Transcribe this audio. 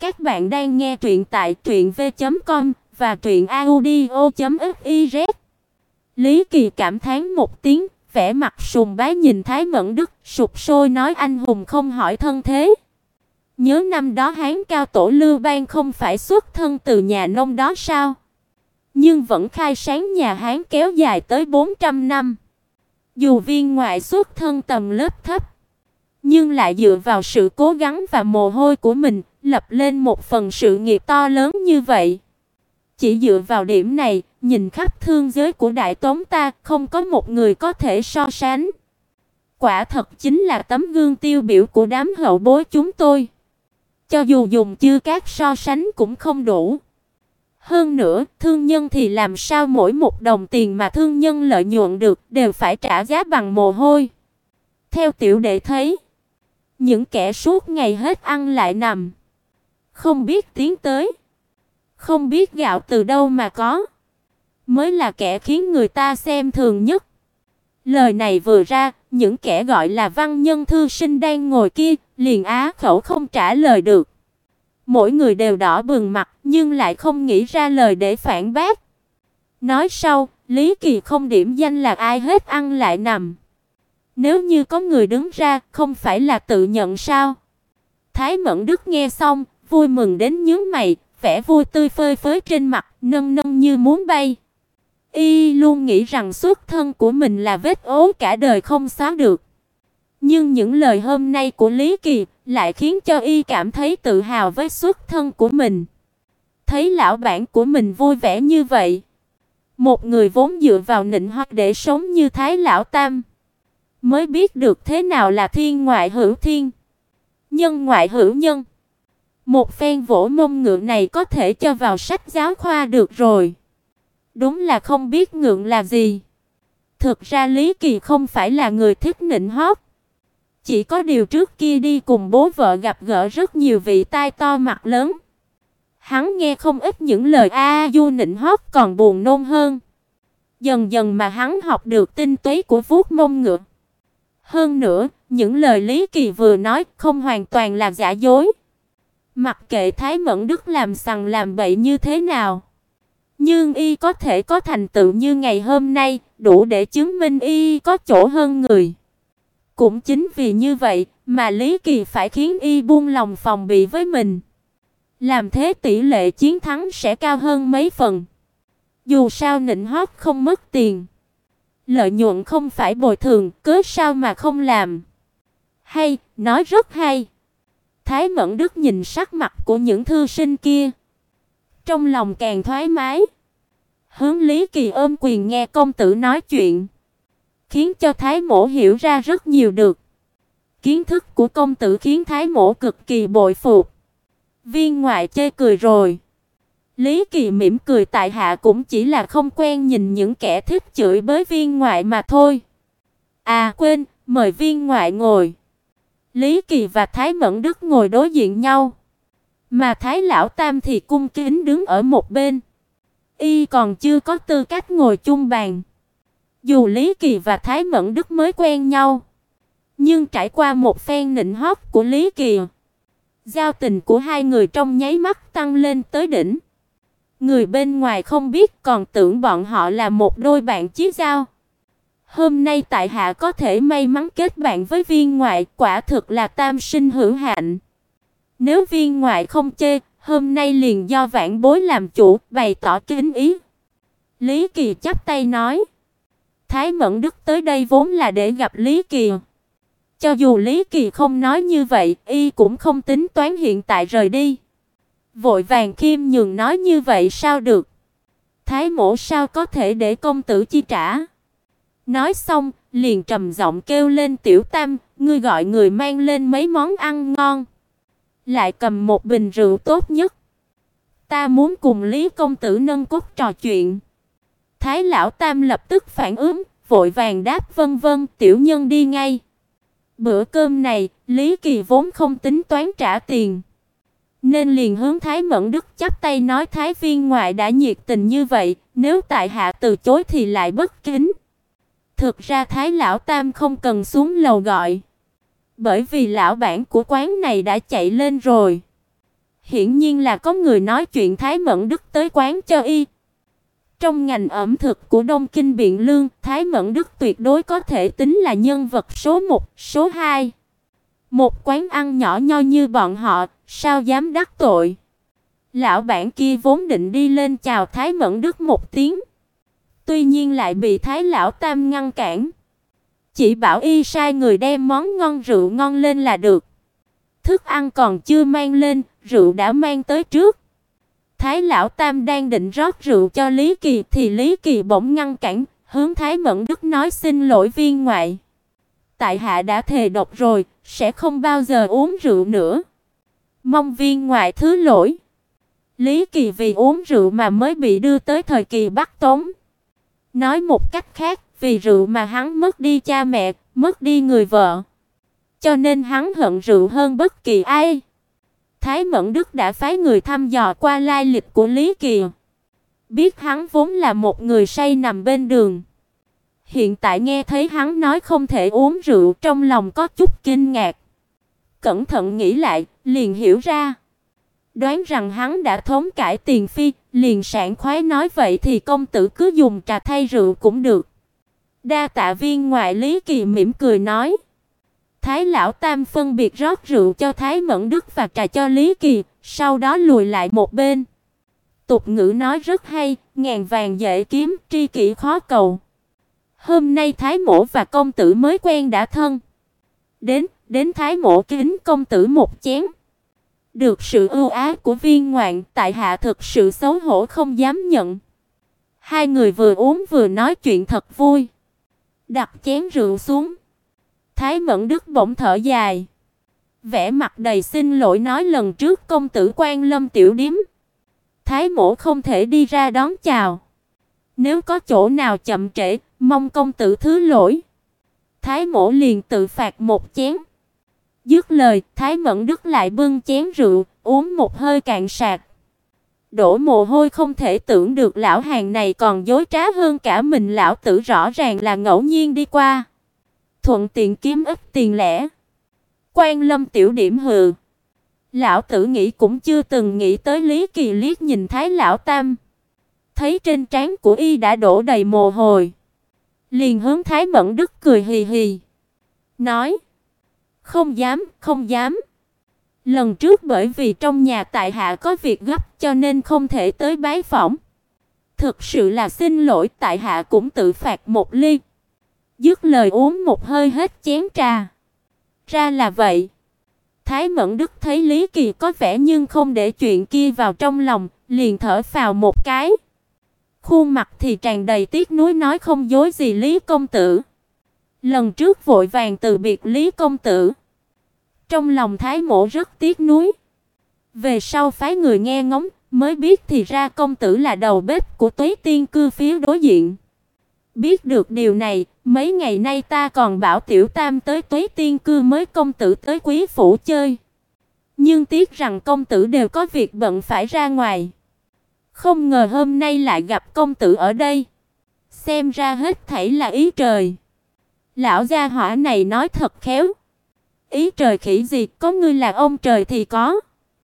Các bạn đang nghe truyện tại truyệnv.com và truyệnaudio.fiz. Lý Kỳ cảm thán một tiếng, vẻ mặt sùng bái nhìn Thái Mẫn Đức, sụp sôi nói anh hùng không hỏi thân thế. Nhớ năm đó Hán cao tổ Lưu Bang không phải xuất thân từ nhà nông đó sao? Nhưng vẫn khai sáng nhà Hán kéo dài tới 400 năm. Dù viên ngoại xuất thân tầm lớp thấp, nhưng lại dựa vào sự cố gắng và mồ hôi của mình, lập lên một phần sự nghiệp to lớn như vậy. Chỉ dựa vào điểm này, nhìn khắp thương giới của Đại Tống ta, không có một người có thể so sánh. Quả thật chính là tấm gương tiêu biểu của đám hậu bối chúng tôi. Cho dù dùng chư các so sánh cũng không đủ. Hơn nữa, thương nhân thì làm sao mỗi một đồng tiền mà thương nhân lợi nhuận được đều phải trả giá bằng mồ hôi. Theo tiểu đệ thấy, những kẻ suốt ngày hết ăn lại nằm, không biết tiến tới, không biết gạo từ đâu mà có, mới là kẻ khiến người ta xem thường nhất. Lời này vừa ra, những kẻ gọi là văn nhân thư sinh đang ngồi kia, liền á khẩu không trả lời được. Mỗi người đều đỏ bừng mặt, nhưng lại không nghĩ ra lời để phản bác. Nói sau, Lý Kỳ không điểm danh là ai hết ăn lại nằm. Nếu như có người đứng ra, không phải là tự nhận sao? Thái Mẫn Đức nghe xong, vui mừng đến nhướng mày, vẻ vui tươi phơi phới trên mặt, nâng nâng như muốn bay. Y luôn nghĩ rằng xuất thân của mình là vết ố cả đời không xóa được. Nhưng những lời hôm nay của Lý Kỳ lại khiến cho y cảm thấy tự hào với xuất thân của mình. Thấy lão bản của mình vui vẻ như vậy, một người vốn dựa vào nịnh hót để sống như Thái lão tam, mới biết được thế nào là thiên ngoại hữu thiên, nhân ngoại hữu nhân. Một phen vỗ mông ngựa này có thể cho vào sách giáo khoa được rồi. Đúng là không biết ngượng là gì. Thực ra Lý Kỳ không phải là người thích nịnh hót. Chỉ có điều trước kia đi cùng bố vợ gặp gỡ rất nhiều vị tai to mặt lớn. Hắn nghe không ít những lời a du nịnh hót còn buồn nôn hơn. Dần dần mà hắn học được tinh túy của vuốt mông ngựa. Hơn nữa, những lời Lý Kỳ vừa nói không hoàn toàn là giả dối. Mặc kệ Thái Mẫn Đức làm sằng làm bậy như thế nào, nhưng y có thể có thành tựu như ngày hôm nay, đủ để chứng minh y có chỗ hơn người. Cũng chính vì như vậy mà Lý Kỳ phải khiến y buông lòng phòng bị với mình. Làm thế tỷ lệ chiến thắng sẽ cao hơn mấy phần. Dù sao nịnh hót không mất tiền, lợi nhuận không phải bồi thường, cớ sao mà không làm. Hay, nói rất hay. Thái Mẫn Đức nhìn sắc mặt của những thư sinh kia, trong lòng càng thoải mái. Hướng Lý Kỳ ôm quyền nghe công tử nói chuyện khiến cho Thái Mỗ hiểu ra rất nhiều được. Kiến thức của công tử khiến Thái Mỗ cực kỳ bội phục. Viên ngoại chê cười rồi. Lý Kỳ mỉm cười tại hạ cũng chỉ là không quen nhìn những kẻ thích chửi bới viên ngoại mà thôi. À quên, mời viên ngoại ngồi. Lý Kỳ và Thái Mẫn Đức ngồi đối diện nhau, mà Thái lão tam thì cung kính đứng ở một bên. Y còn chưa có tư cách ngồi chung bàn. Dù Lý Kỳ và Thái Mẫn Đức mới quen nhau, nhưng trải qua một phen nịnh hót của Lý Kỳ, giao tình của hai người trong nháy mắt tăng lên tới đỉnh. Người bên ngoài không biết còn tưởng bọn họ là một đôi bạn chí giao. Hôm nay tại hạ có thể may mắn kết bạn với viên ngoại, quả thực là tam sinh hữu hạnh. Nếu viên ngoại không chê, hôm nay liền do vãn bối làm chủ, bày tỏ kính ý. Lý Kỳ chắp tay nói. Thái Mẫn Đức tới đây vốn là để gặp Lý Kỳ. Cho dù Lý Kỳ không nói như vậy, y cũng không tính toán hiện tại rời đi. Vội vàng khiêm nhường nói như vậy sao được? Thái mổ sao có thể để công tử chi trả? Nói xong, liền trầm giọng kêu lên Tiểu Tam, ngươi gọi người mang lên mấy món ăn ngon. Lại cầm một bình rượu tốt nhất. Ta muốn cùng Lý công tử nâng cốc trò chuyện. Thái lão tam lập tức phản ứng, vội vàng đáp vân vân, tiểu nhân đi ngay. Bữa cơm này, Lý Kỳ vốn không tính toán trả tiền, nên liền hướng Thái Mẫn Đức chắp tay nói Thái viên ngoại đã nhiệt tình như vậy, nếu tại hạ từ chối thì lại bất kính. Thực ra Thái lão tam không cần xuống lầu gọi, bởi vì lão bản của quán này đã chạy lên rồi. Hiển nhiên là có người nói chuyện Thái Mẫn Đức tới quán cho y. Trong ngành ẩm thực của Đông Kinh Biện Lương, Thái Mẫn Đức tuyệt đối có thể tính là nhân vật số 1, số 2. Một quán ăn nhỏ nho như bọn họ, sao dám đắc tội. Lão bản kia vốn định đi lên chào Thái Mẫn Đức một tiếng, tuy nhiên lại bị Thái lão tam ngăn cản. Chỉ bảo y sai người đem món ngon rượu ngon lên là được. Thức ăn còn chưa mang lên, rượu đã mang tới trước. Thái lão tam đang định rót rượu cho Lý Kỳ thì Lý Kỳ bỗng ngăn cản, hướng Thái Mẫn Đức nói xin lỗi viên ngoại. Tại hạ đã thề độc rồi, sẽ không bao giờ uống rượu nữa. Mong viên ngoại thứ lỗi. Lý Kỳ vì uống rượu mà mới bị đưa tới thời kỳ bắt tống. Nói một cách khác, vì rượu mà hắn mất đi cha mẹ, mất đi người vợ. Cho nên hắn hận rượu hơn bất kỳ ai. Thái Mẫn Đức đã phái người thăm dò qua lai lịch của Lý Kỳ. Biết hắn vốn là một người say nằm bên đường. Hiện tại nghe thấy hắn nói không thể uống rượu, trong lòng có chút kinh ngạc. Cẩn thận nghĩ lại, liền hiểu ra. Đoán rằng hắn đã thống cải tiền phi, liền sảng khoái nói vậy thì công tử cứ dùng trà thay rượu cũng được. Đa tạ viên ngoại Lý Kỳ mỉm cười nói. Thái lão tam phân biệt rót rượu cho Thái Mẫn Đức và trà cho Lý Kỳ, sau đó lùi lại một bên. Tục ngữ nói rất hay, ngàn vàng dễ kiếm, tri kỷ khó cầu. Hôm nay Thái Mỗ và công tử mới quen đã thân. Đến, đến Thái Mỗ kính công tử một chén. Được sự ưu ái của viên ngoạn, tại hạ thực sự xấu hổ không dám nhận. Hai người vừa uống vừa nói chuyện thật vui. Đặt chén rượu xuống. Thái Mẫn Đức bỗng thở dài, vẻ mặt đầy xin lỗi nói lần trước công tử Quan Lâm tiểu điếm, Thái mỗ không thể đi ra đón chào. Nếu có chỗ nào chậm trễ, mong công tử thứ lỗi. Thái mỗ liền tự phạt một chén. Dứt lời, Thái Mẫn Đức lại bưng chén rượu, uống một hơi cạn sạc. Đổ mồ hôi không thể tưởng được lão hàng này còn dối trá hơn cả mình lão tử rõ ràng là ngẫu nhiên đi qua thuận tiện kiếm ít tiền lẻ. Quan Lâm tiểu điểm hừ. Lão tử nghĩ cũng chưa từng nghĩ tới Lý Kỳ liếc nhìn Thái lão tam, thấy trên trán của y đã đổ đầy mồ hôi, liền hướng Thái Mẫn Đức cười hì hì, nói: "Không dám, không dám. Lần trước bởi vì trong nhà tại hạ có việc gấp cho nên không thể tới bái phỏng. Thực sự là xin lỗi, tại hạ cũng tự phạt một ly." Dứt lời uống một hơi hết chén trà. Ra là vậy. Thái Mẫn Đức thấy Lý Kỳ có vẻ nhưng không để chuyện kia vào trong lòng, liền thở phào một cái. Khuôn mặt thì tràn đầy tiếc nuối nói không dối gì Lý công tử. Lần trước vội vàng từ biệt Lý công tử. Trong lòng Thái Mộ rất tiếc nuối. Về sau phái người nghe ngóng, mới biết thì ra công tử là đầu bếp của Tuế Tiên cư phía đối diện. Biết được điều này, mấy ngày nay ta còn bảo Tiểu Tam tới Tuế Tiên cư mới công tử tới quý phủ chơi. Nhưng tiếc rằng công tử đều có việc bận phải ra ngoài. Không ngờ hôm nay lại gặp công tử ở đây. Xem ra hết thảy là ý trời. Lão gia hỏa này nói thật khéo. Ý trời khỉ gì, có ngươi là ông trời thì có.